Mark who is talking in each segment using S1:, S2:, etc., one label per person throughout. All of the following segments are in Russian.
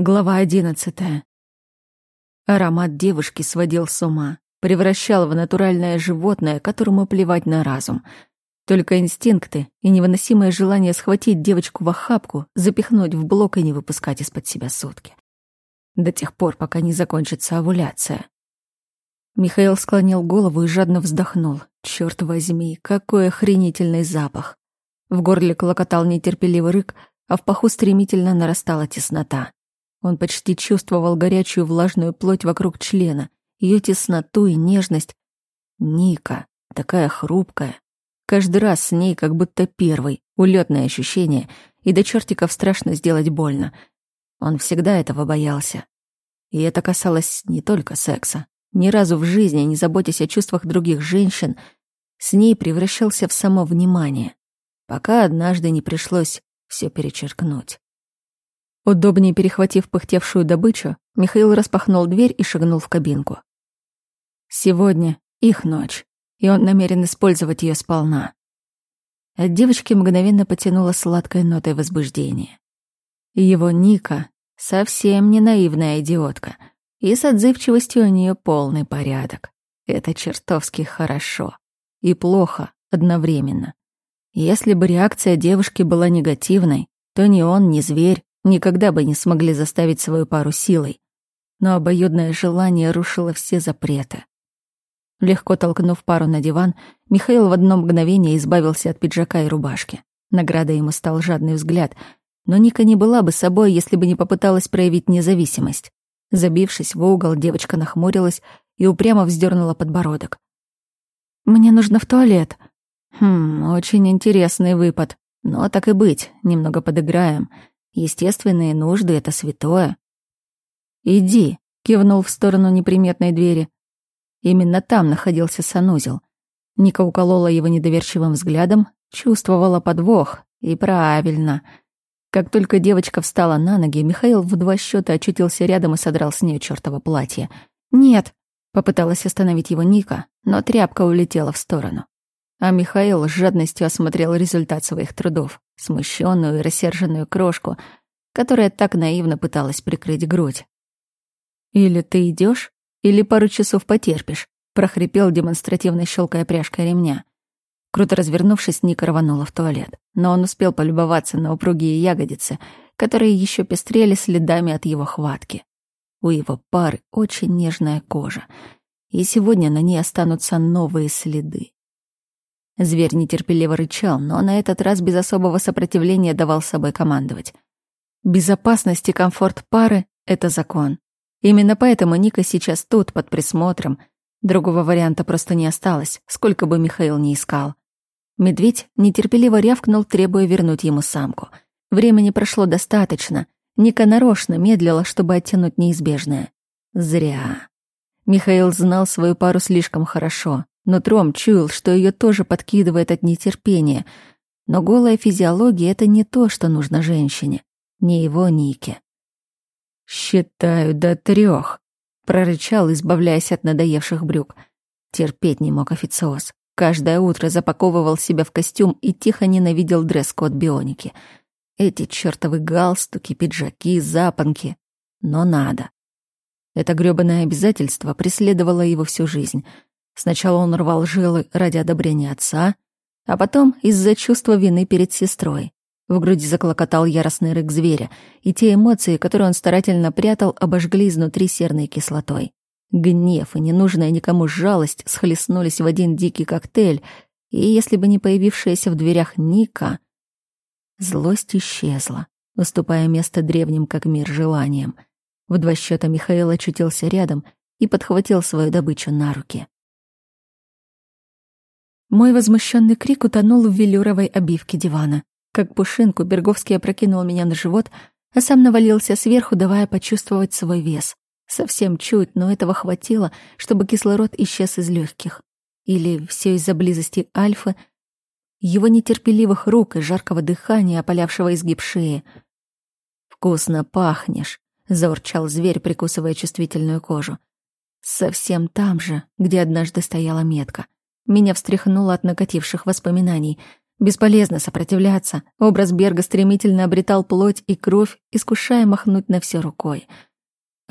S1: Глава одиннадцатая. Аромат девушки сводил с ума, превращал в натуральное животное, которому плевать на разум. Только инстинкты и невыносимое желание схватить девочку в охапку, запихнуть в блок и не выпускать из-под себя сутки. До тех пор, пока не закончится овуляция. Михаил склонил голову и жадно вздохнул. Черт возьми, какой охренительный запах. В горле клокотал нетерпеливый рык, а в паху стремительно нарастала теснота. Он почти чувствовал горячую влажную плоть вокруг члена, ее тесноту и нежность. Ника, такая хрупкая. Каждый раз с ней как будто первый, улетное ощущение, и до чертиков страшно сделать больно. Он всегда этого боялся. И это касалось не только секса. Ни разу в жизни, не заботясь о чувствах других женщин, с ней превращался в само внимание, пока однажды не пришлось все перечеркнуть. Удобнее перехватив пыхтевшую добычу, Михаил распахнул дверь и шагнул в кабинку. Сегодня их ночь, и он намерен использовать ее сполна. От девочки мгновенно потянуло сладкой нотой возбуждения. Его Ника совсем не наивная идиотка, и с отзывчивостью у нее полный порядок. Это чертовски хорошо и плохо одновременно. Если бы реакция девушки была негативной, то ни он, ни зверь никогда бы не смогли заставить свою пару силой. Но обоюдное желание рушило все запреты. Легко толкнув пару на диван, Михаил в одно мгновение избавился от пиджака и рубашки. Наградой ему стал жадный взгляд, но Ника не была бы собой, если бы не попыталась проявить независимость. Забившись в угол, девочка нахмурилась и упрямо вздернула подбородок. «Мне нужно в туалет». «Хм, очень интересный выпад. Но так и быть, немного подыграем. Естественные нужды — это святое. «Иди», — кивнул в сторону неприметной двери. Именно там находился санузел. Ника уколола его недоверчивым взглядом, чувствовала подвох. И правильно. Как только девочка встала на ноги, Михаил в два счета очутился рядом и содрал с нее чёртово платье. «Нет», — попыталась остановить его Ника, но тряпка улетела в сторону. А Михаил с жадностью осмотрел результат своих трудов, смущенную и рассерженную крошку, которая так наивно пыталась прикрыть грудь. «Или ты идешь, или пару часов потерпишь», прохрипел, демонстративно щелкая пряжкой ремня. Круто развернувшись, Ника рванула в туалет, но он успел полюбоваться на упругие ягодицы, которые еще пестрели следами от его хватки. У его пары очень нежная кожа, и сегодня на ней останутся новые следы. Зверь нетерпеливо рычал, но на этот раз без особого сопротивления давал собой командовать. Безопасность и комфорт пары — это закон. Именно поэтому Ника сейчас тут, под присмотром. Другого варианта просто не осталось, сколько бы Михаил ни искал. Медведь нетерпеливо рявкнул, требуя вернуть ему самку. Времени прошло достаточно. Ника нарочно медлила, чтобы оттянуть неизбежное. Зря. Михаил знал свою пару слишком хорошо. Нутром чуял, что ее тоже подкидывает от нетерпения. Но голая физиология — это не то, что нужно женщине. Не его Нике. «Считаю до трех», — прорычал, избавляясь от надоевших брюк. Терпеть не мог официоз. Каждое утро запаковывал себя в костюм и тихо ненавидел дресс-код бионики. Эти чертовы галстуки, пиджаки, запонки. Но надо. Это грёбаное обязательство преследовало его всю жизнь — Сначала он рвал жилы ради одобрения отца, а потом из-за чувства вины перед сестрой. В груди заклокотал яростный рык зверя, и те эмоции, которые он старательно прятал, обожгли изнутри серной кислотой. Гнев и ненужная никому жалость схлестнулись в один дикий коктейль, и если бы не появившаяся в дверях Ника, злость исчезла, уступая место древним как мир желаниям. В два счета Михаил очутился рядом и подхватил свою добычу на руки. Мой возмущенный крик утонул в велюровой обивке дивана. Как пушинку Берговский опрокинул меня на живот, а сам навалился сверху, давая почувствовать свой вес. Совсем чуть, но этого хватило, чтобы кислород исчез из легких. Или все из-за близости Альфы, его нетерпеливых рук и жаркого дыхания, опалявшего изгиб шеи. «Вкусно пахнешь», — заурчал зверь, прикусывая чувствительную кожу. Совсем там же, где однажды стояла метка — меня встряхнуло от накативших воспоминаний. Бесполезно сопротивляться. Образ Берга стремительно обретал плоть и кровь, искушая махнуть на все рукой.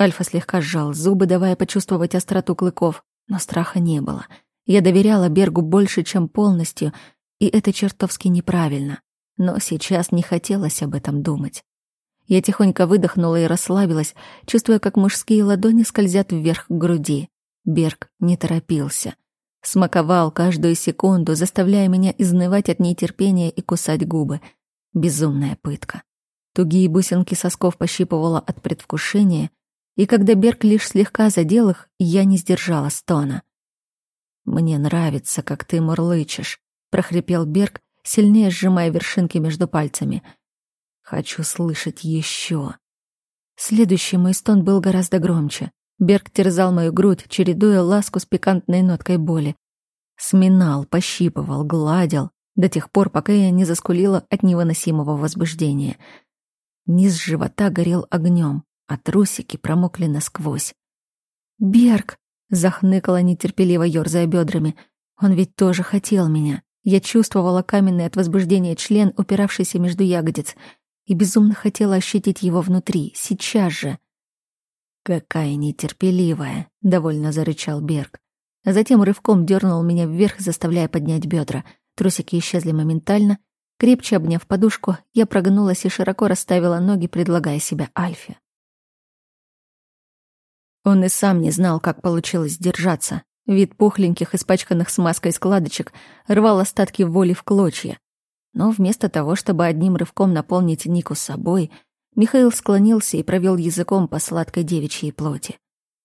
S1: Альфа слегка сжал зубы, давая почувствовать остроту клыков, но страха не было. Я доверяла Бергу больше, чем полностью, и это чертовски неправильно. Но сейчас не хотелось об этом думать. Я тихонько выдохнула и расслабилась, чувствуя, как мужские ладони скользят вверх к груди. Берг не торопился. Смаковал каждую секунду, заставляя меня изнывать от нетерпения и кусать губы. Безумная пытка. Тугие бусинки сосков пощипывала от предвкушения, и когда Берг лишь слегка задел их, я не сдержала стона. «Мне нравится, как ты мурлычешь», — прохрипел Берг, сильнее сжимая вершинки между пальцами — Хочу слышать еще. Следующий мой стон был гораздо громче. Берг терзал мою грудь, чередуя ласку с пикантной ноткой боли. Сминал, пощипывал, гладил, до тех пор, пока я не заскулила от невыносимого возбуждения. Низ живота горел огнем, а трусики промокли насквозь. «Берг!» — захныкала нетерпеливо, ёрзая бедрами. «Он ведь тоже хотел меня». Я чувствовала каменный от возбуждения член, упиравшийся между ягодиц — и безумно хотела ощутить его внутри, сейчас же. «Какая нетерпеливая!» — довольно зарычал Берг. А затем рывком дернул меня вверх, заставляя поднять бедра. Трусики исчезли моментально. Крепче обняв подушку, я прогнулась и широко расставила ноги, предлагая себя Альфе. Он и сам не знал, как получилось держаться. Вид пухленьких, испачканных смазкой складочек рвал остатки воли в клочья. Но вместо того, чтобы одним рывком наполнить Нику собой, Михаил склонился и провел языком по сладкой девичьей плоти.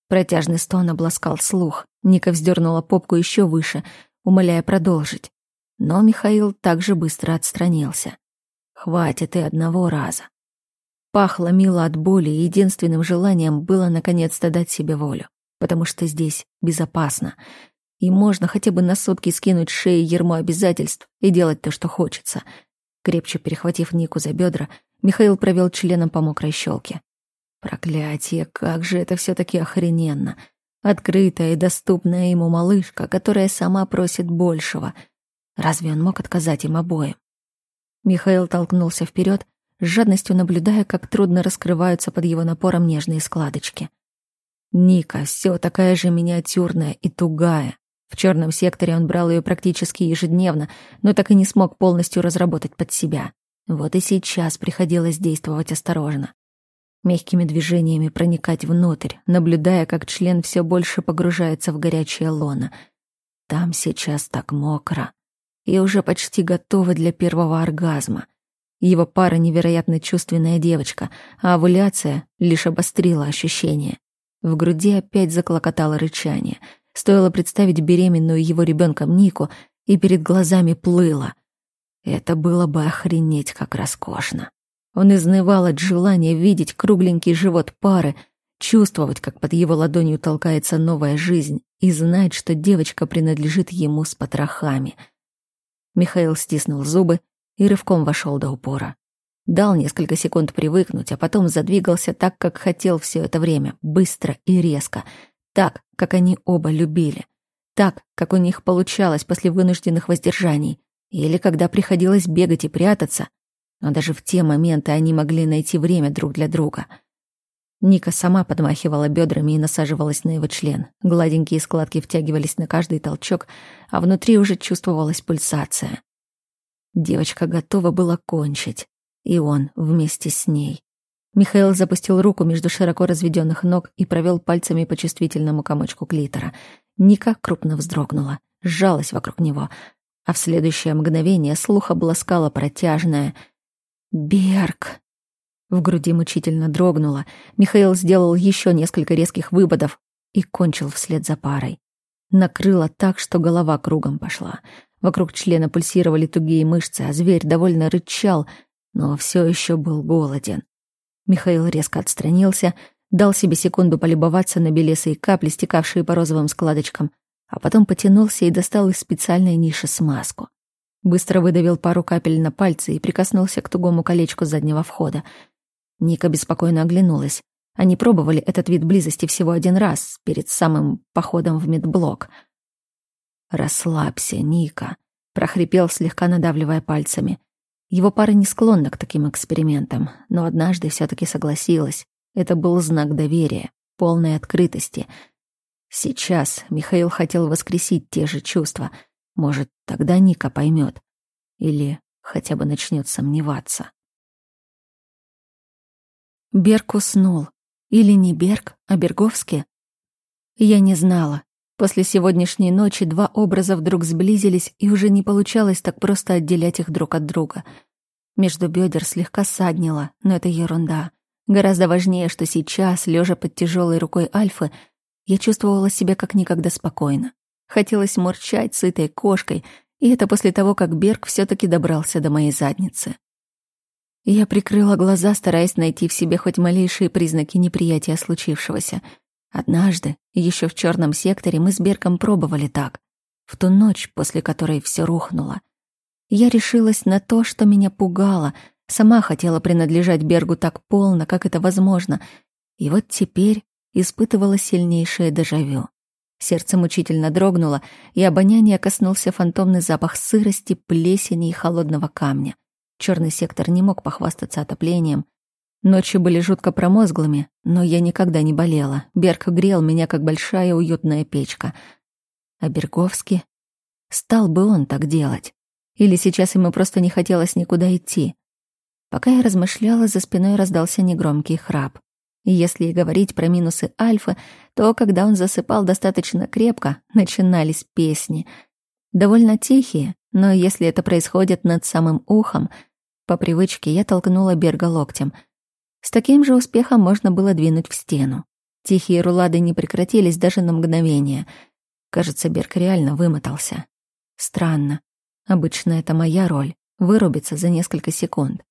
S1: Протяжный стон обласкал слух. Ника вздернула попку еще выше, умоляя продолжить. Но Михаил также быстро отстранился. «Хватит и одного раза». Пахло мило от боли, и единственным желанием было наконец-то дать себе волю, потому что здесь безопасно — и можно хотя бы на сутки скинуть шеи ермо обязательств и делать то, что хочется. Крепче перехватив Нику за бедра, Михаил провел членом по мокрой щелке. Проклятие, как же это все таки охрененно. Открытая и доступная ему малышка, которая сама просит большего. Разве он мог отказать им обоим? Михаил толкнулся вперед, с жадностью наблюдая, как трудно раскрываются под его напором нежные складочки. Ника все такая же миниатюрная и тугая, в черном секторе он брал ее практически ежедневно, но так и не смог полностью разработать под себя. Вот и сейчас приходилось действовать осторожно. Мягкими движениями проникать внутрь, наблюдая, как член все больше погружается в горячее лоно. Там сейчас так мокро. И уже почти готова для первого оргазма. Его пара невероятно чувственная девочка, а овуляция лишь обострила ощущение. В груди опять заклокотало рычание — Стоило представить беременную его ребенком Нику, и перед глазами плыло. Это было бы охренеть как роскошно. Он изнывал от желания видеть кругленький живот пары, чувствовать, как под его ладонью толкается новая жизнь, и знать, что девочка принадлежит ему с потрохами. Михаил стиснул зубы и рывком вошел до упора. Дал несколько секунд привыкнуть, а потом задвигался так, как хотел все это время, быстро и резко — так, как они оба любили. Так, как у них получалось после вынужденных воздержаний. Или когда приходилось бегать и прятаться. Но даже в те моменты они могли найти время друг для друга. Ника сама подмахивала бедрами и насаживалась на его член. Гладенькие складки втягивались на каждый толчок, а внутри уже чувствовалась пульсация. Девочка готова была кончить, и он вместе с ней. Михаил запустил руку между широко разведенных ног и провел пальцами по чувствительному комочку клитора. Ника крупно вздрогнула, сжалась вокруг него, а в следующее мгновение слух обласкала протяжное «Берг!». В груди мучительно дрогнуло. Михаил сделал еще несколько резких выводов и кончил вслед за парой. Накрыло так, что голова кругом пошла. Вокруг члена пульсировали тугие мышцы, а зверь довольно рычал, но все еще был голоден. Михаил резко отстранился, дал себе секунду полюбоваться на белесые капли, стекавшие по розовым складочкам, а потом потянулся и достал из специальной ниши смазку. Быстро выдавил пару капель на пальцы и прикоснулся к тугому колечку заднего входа. Ника беспокойно оглянулась. Они пробовали этот вид близости всего один раз, перед самым походом в медблок. «Расслабься, Ника», прохрипел, слегка надавливая пальцами. Его пара не склонна к таким экспериментам, но однажды все таки согласилась. Это был знак доверия, полной открытости. Сейчас Михаил хотел воскресить те же чувства. Может, тогда Ника поймет. Или хотя бы начнет сомневаться. Берг уснул. Или не Берг, а Берговский? Я не знала. После сегодняшней ночи два образа вдруг сблизились, и уже не получалось так просто отделять их друг от друга. Между бедер слегка саднило, но это ерунда. Гораздо важнее, что сейчас, лежа под тяжелой рукой Альфы, я чувствовала себя как никогда спокойно. Хотелось мурчать сытой кошкой, и это после того, как Берг все таки добрался до моей задницы. Я прикрыла глаза, стараясь найти в себе хоть малейшие признаки неприятия случившегося. Однажды, еще в черном секторе, мы с Берком пробовали так. В ту ночь, после которой все рухнуло. Я решилась на то, что меня пугало. Сама хотела принадлежать Бергу так полно, как это возможно. И вот теперь испытывала сильнейшее дежавю. Сердце мучительно дрогнуло, и обоняние коснулся фантомный запах сырости, плесени и холодного камня. Черный сектор не мог похвастаться отоплением. Ночи были жутко промозглыми, но я никогда не болела. Берг грел меня, как большая уютная печка. А Берговский? Стал бы он так делать? Или сейчас ему просто не хотелось никуда идти? Пока я размышляла, за спиной раздался негромкий храп. Если и говорить про минусы Альфы, то когда он засыпал достаточно крепко, начинались песни. Довольно тихие, но если это происходит над самым ухом, по привычке я толкнула Берга локтем. С таким же успехом можно было двинуть в стену. Тихие рулады не прекратились даже на мгновение. Кажется, Берг реально вымотался. Странно. Обычно это моя роль — вырубиться за несколько секунд.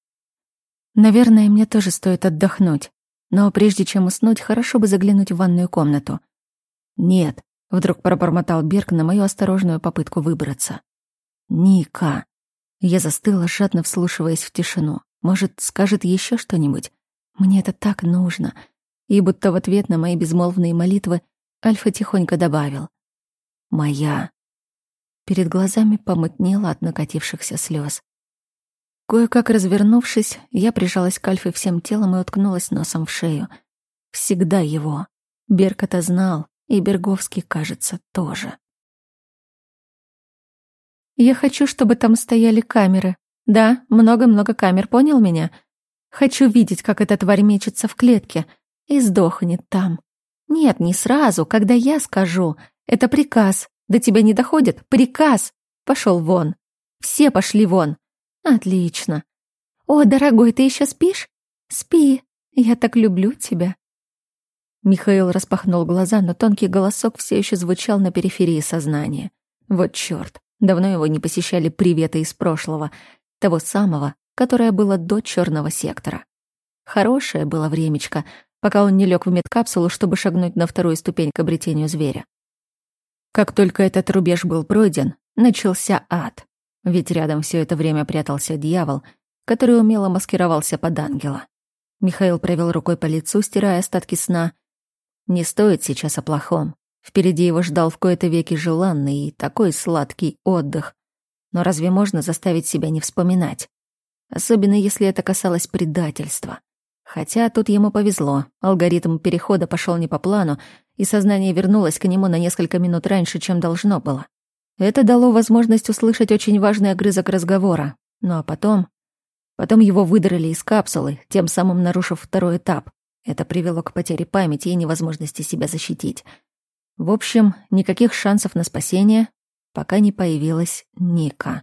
S1: Наверное, мне тоже стоит отдохнуть. Но прежде чем уснуть, хорошо бы заглянуть в ванную комнату. «Нет», — вдруг пробормотал Берг на мою осторожную попытку выбраться. Ника. Я застыла, жадно вслушиваясь в тишину. Может, скажет еще что-нибудь? Мне это так нужно. И будто в ответ на мои безмолвные молитвы Альфа тихонько добавил. «Моя». Перед глазами помутнело от накатившихся слез. Кое-как развернувшись, я прижалась к Альфе всем телом и уткнулась носом в шею. Всегда его. Берг это знал, и Берговский, кажется, тоже. Я хочу, чтобы там стояли камеры. Да, много-много камер, понял меня? Хочу видеть, как эта тварь мечется в клетке и сдохнет там. Нет, не сразу, когда я скажу. Это приказ. До тебя не доходит? Приказ. Пошел вон. Все пошли вон. Отлично. О, дорогой, ты еще спишь? Спи. Я так люблю тебя. Михаил распахнул глаза, но тонкий голосок все еще звучал на периферии сознания. Вот чёрт. Давно его не посещали приветы из прошлого, того самого, которое было до черного сектора. Хорошее было времечко, пока он не лег в медкапсулу, чтобы шагнуть на вторую ступень к обретению зверя. Как только этот рубеж был пройден, начался ад. Ведь рядом все это время прятался дьявол, который умело маскировался под ангела. Михаил провел рукой по лицу, стирая остатки сна. Не стоит сейчас о плохом. Впереди его ждал в кои-то веки желанный и такой сладкий отдых. Но разве можно заставить себя не вспоминать? Особенно если это касалось предательства. Хотя тут ему повезло. Алгоритм перехода пошел не по плану, и сознание вернулось к нему на несколько минут раньше, чем должно было. Это дало возможность услышать очень важный огрызок разговора. Ну а потом... Потом его выдрали из капсулы, тем самым нарушив второй этап. Это привело к потере памяти и невозможности себя защитить. В общем, никаких шансов на спасение, пока не появилась Ника.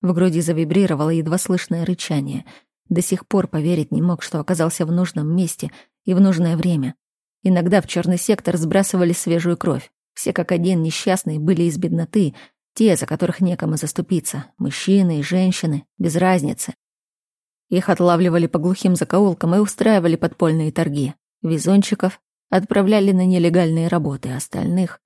S1: В груди завибрировало едва слышное рычание. До сих пор поверить не мог, что оказался в нужном месте и в нужное время. Иногда в черный сектор сбрасывали свежую кровь. Все как один несчастные были из бедноты, те, за которых некому заступиться. Мужчины и женщины, без разницы. Их отлавливали по глухим закоулкам и устраивали подпольные торги. Везунчиков Отправляли на нелегальные работы остальных.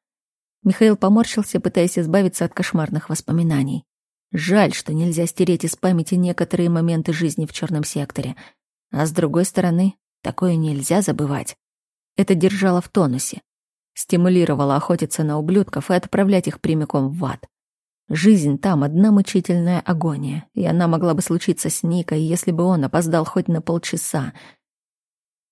S1: Михаил поморщился, пытаясь избавиться от кошмарных воспоминаний. Жаль, что нельзя стереть из памяти некоторые моменты жизни в черном секторе. А с другой стороны, такое нельзя забывать. Это держало в тонусе. Стимулировало охотиться на ублюдков и отправлять их прямиком в ад. Жизнь там одна мучительная агония, и она могла бы случиться с Никой, если бы он опоздал хоть на полчаса.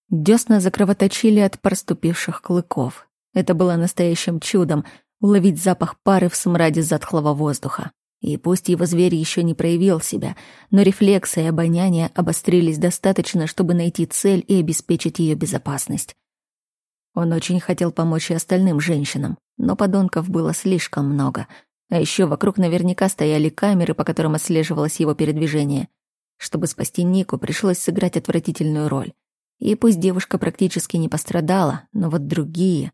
S1: Десна закровоточили от проступивших клыков. Это было настоящим чудом — уловить запах пары в смраде затхлого воздуха. И пусть его зверь еще не проявил себя, но рефлексы и обоняние обострились достаточно, чтобы найти цель и обеспечить ее безопасность. Он очень хотел помочь и остальным женщинам, но подонков было слишком много — а еще вокруг наверняка стояли камеры, по которым отслеживалось его передвижение. Чтобы спасти Нику, пришлось сыграть отвратительную роль. И пусть девушка практически не пострадала, но вот другие...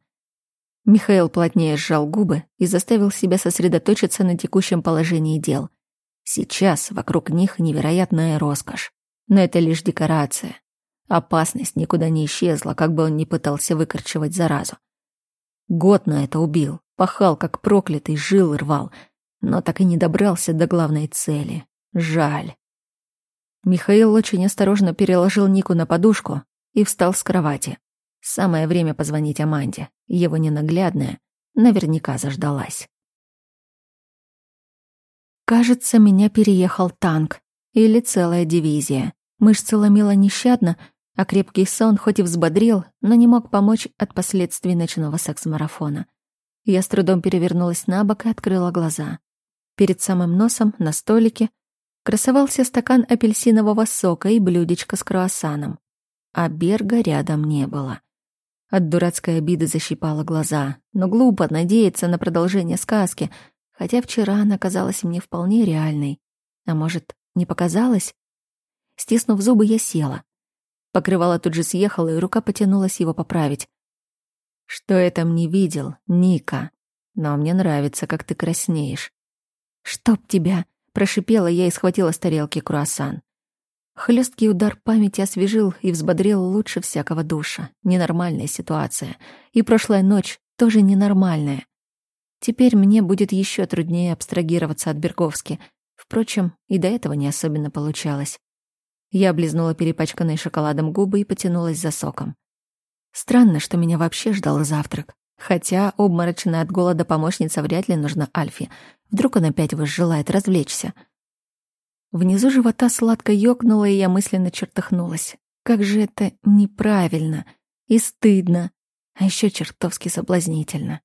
S1: Михаил плотнее сжал губы и заставил себя сосредоточиться на текущем положении дел. Сейчас вокруг них невероятная роскошь. Но это лишь декорация. Опасность никуда не исчезла, как бы он ни пытался выкорчевать заразу. Год на это убил, Пахал, как проклятый, жил рвал, но так и не добрался до главной цели. Жаль. Михаил очень осторожно переложил Нику на подушку и встал с кровати. Самое время позвонить Аманде. Его ненаглядная наверняка заждалась. Кажется, меня переехал танк или целая дивизия. Мышцы ломила нещадно, а крепкий сон хоть и взбодрил, но не мог помочь от последствий ночного секс-марафона. Я с трудом перевернулась на бок и открыла глаза. Перед самым носом, на столике, красовался стакан апельсинового сока и блюдечко с круассаном. А Берга рядом не было. От дурацкой обиды защипала глаза, но глупо надеяться на продолжение сказки, хотя вчера она казалась мне вполне реальной. А может, не показалось? Стиснув зубы, я села. Покрывало тут же съехало, и рука потянулась его поправить. Что я там не видел, Ника? Но мне нравится, как ты краснеешь. Чтоб тебя, прошипела я и схватила с тарелки круассан. Хлесткий удар памяти освежил и взбодрил лучше всякого душа. Ненормальная ситуация. И прошлая ночь тоже ненормальная. Теперь мне будет еще труднее абстрагироваться от Берговски. Впрочем, и до этого не особенно получалось. Я облизнула перепачканные шоколадом губы и потянулась за соком. Странно, что меня вообще ждал завтрак. Хотя обморочная от голода помощница вряд ли нужна Альфе. Вдруг она опять желает развлечься. Внизу живота сладко ёкнуло, и я мысленно чертыхнулась. Как же это неправильно и стыдно, а еще чертовски соблазнительно.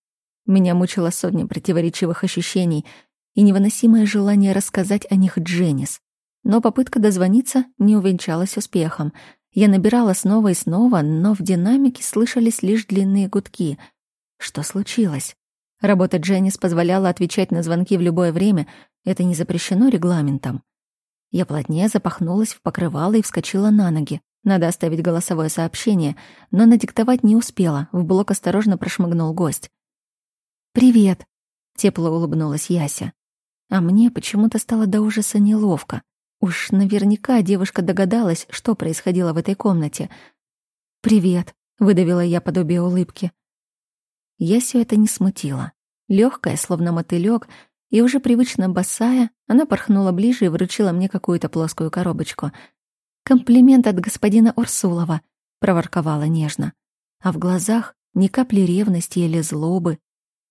S1: Меня мучила сотня противоречивых ощущений и невыносимое желание рассказать о них Дженнис. Но попытка дозвониться не увенчалась успехом — я набирала снова и снова, но в динамике слышались лишь длинные гудки. Что случилось? Работа Дженнис позволяла отвечать на звонки в любое время. Это не запрещено регламентом. Я плотнее запахнулась в покрывало и вскочила на ноги. Надо оставить голосовое сообщение, но надиктовать не успела. В блок осторожно прошмыгнул гость. «Привет», — тепло улыбнулась Яся. А мне почему-то стало до ужаса неловко. Уж наверняка девушка догадалась, что происходило в этой комнате. «Привет», — выдавила я подобие улыбки. Я все это не смутила. Легкая, словно мотылек, и уже привычно босая, она порхнула ближе и вручила мне какую-то плоскую коробочку. «Комплимент от господина Урсулова», — проворковала нежно. А в глазах ни капли ревности или злобы.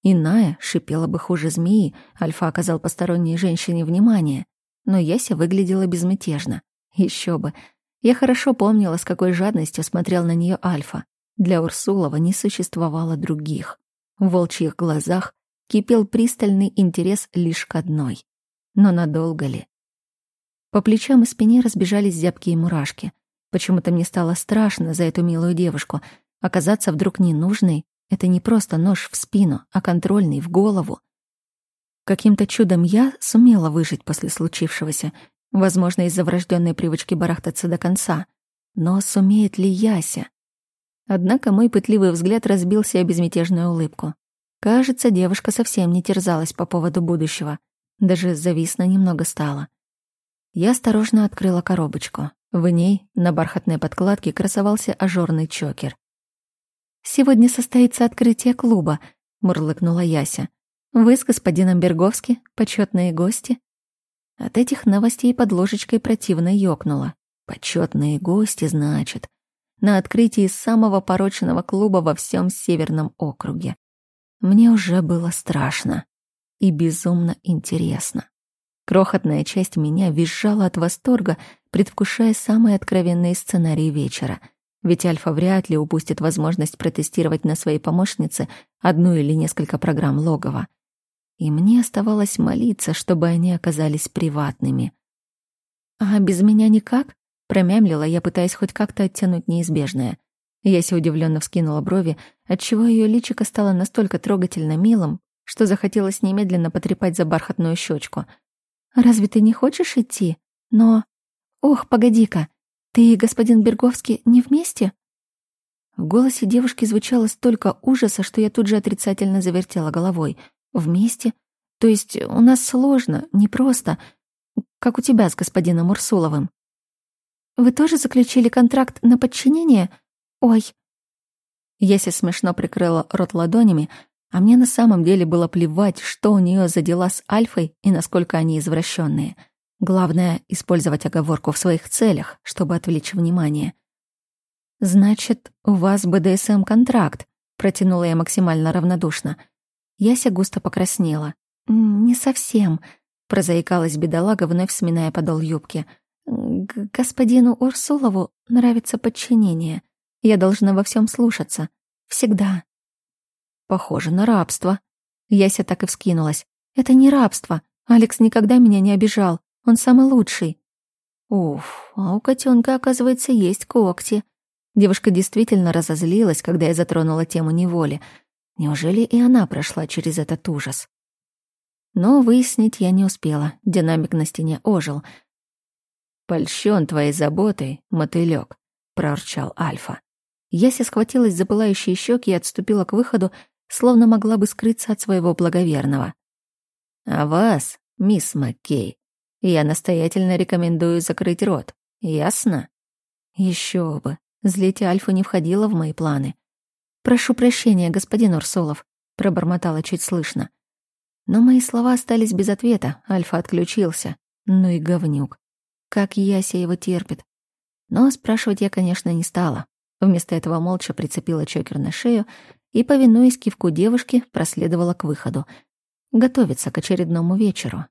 S1: Иная шипела бы хуже змеи, Альфа оказал посторонней женщине внимание но Яся выглядела безмятежно. Еще бы. Я хорошо помнила, с какой жадностью смотрел на нее Альфа. Для Урсулова не существовало других. В волчьих глазах кипел пристальный интерес лишь к одной. Но надолго ли? По плечам и спине разбежались зябкие мурашки. Почему-то мне стало страшно за эту милую девушку. Оказаться вдруг ненужной — это не просто нож в спину, а контрольный в голову. Каким-то чудом я сумела выжить после случившегося, возможно, из-за врожденной привычки барахтаться до конца. Но сумеет ли Яся? Однако мой пытливый взгляд разбился о безмятежную улыбку. Кажется, девушка совсем не терзалась по поводу будущего. Даже зависно немного стало. Я осторожно открыла коробочку. В ней на бархатной подкладке красовался ажурный чокер. «Сегодня состоится открытие клуба», — мурлыкнула Яся. Вы с господином Берговски почетные гости?» От этих новостей под ложечкой противно ёкнуло. «Почетные гости, значит, на открытии самого порочного клуба во всем Северном округе. Мне уже было страшно. и безумно интересно. Крохотная часть меня визжала от восторга, предвкушая самые откровенные сценарии вечера. Ведь Альфа вряд ли упустит возможность протестировать на своей помощнице одну или несколько программ логова. И мне оставалось молиться, чтобы они оказались приватными. «А без меня никак?» — промямлила я, пытаясь хоть как-то оттянуть неизбежное. Яся удивленно вскинула брови, отчего ее личико стало настолько трогательно милым, что захотелось немедленно потрепать за бархатную щечку. «Разве ты не хочешь идти? Но... Ох, погоди-ка, ты и господин Берговский не вместе?» В голосе девушки звучало столько ужаса, что я тут же отрицательно завертела головой. «Вместе? То есть у нас сложно, непросто, как у тебя с господином Урсуловым». «Вы тоже заключили контракт на подчинение? Ой!» Яся смешно прикрыла рот ладонями, а мне на самом деле было плевать, что у нее за дела с Альфой и насколько они извращенные. Главное — использовать оговорку в своих целях, чтобы отвлечь внимание. «Значит, у вас БДСМ-контракт», — протянула я максимально равнодушно. Яся густо покраснела. «Не совсем», — прозаикалась бедолага, вновь сминая подол юбки. «Господину Урсулову нравится подчинение. Я должна во всем слушаться. Всегда». Похоже на рабство. Яся так и вскинулась. Это не рабство. Алекс никогда меня не обижал. Он самый лучший. Уф, а у котенка, оказывается, есть когти. Девушка действительно разозлилась, когда я затронула тему неволи. Неужели и она прошла через этот ужас? Но выяснить я не успела. Динамик на стене ожил. «Польщен твоей заботой, мотылёк», — проурчал Альфа. Яся схватилась за пылающие щеки и отступила к выходу, словно могла бы скрыться от своего благоверного. А вас, мисс Маккей, я настоятельно рекомендую закрыть рот. Ясно? Еще бы. Злить Альфу не входило в мои планы. «Прошу прощения, господин Урсолов», — пробормотала чуть слышно. Но мои слова остались без ответа, Альфа отключился. Ну и говнюк. Как Яся его терпит. Но спрашивать я, конечно, не стала. Вместо этого молча прицепила чокер на шею и, повинуясь кивку девушки, проследовала к выходу. Готовиться к очередному вечеру.